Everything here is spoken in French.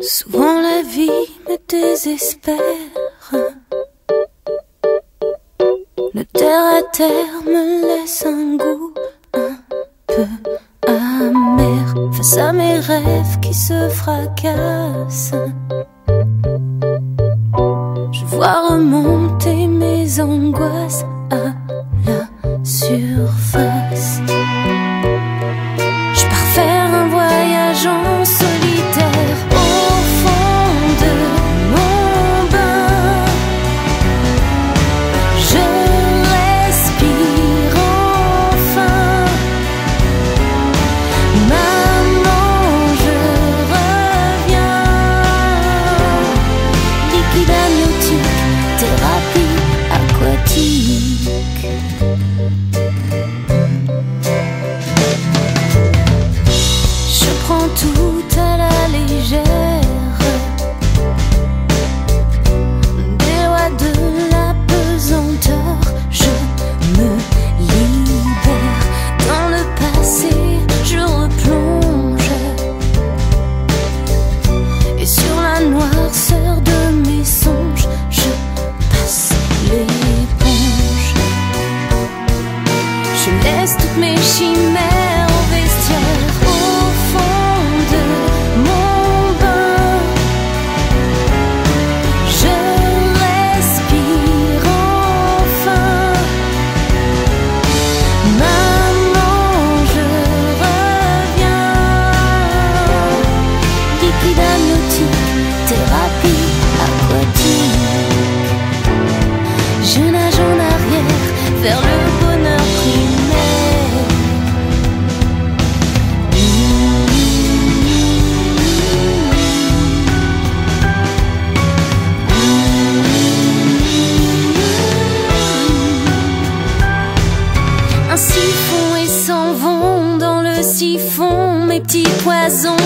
Souvent la vie me désespère. Le terre à terre me laisse un goût un peu amer face à mes rêves qui se fracassent. Je vois remonter mes angoisses à la surface. Tout à la légère. Des lois de la pesanteur, je me libère. Dans le passé, je replonge. Et sur la noirceur de mes songes, je passe l'éponge. Je laisse toutes mes chimères thérapie aquatique. Je nage en arrière vers le bonheur primaire. Un siphon et s'en vont dans le siphon mes petits poisons.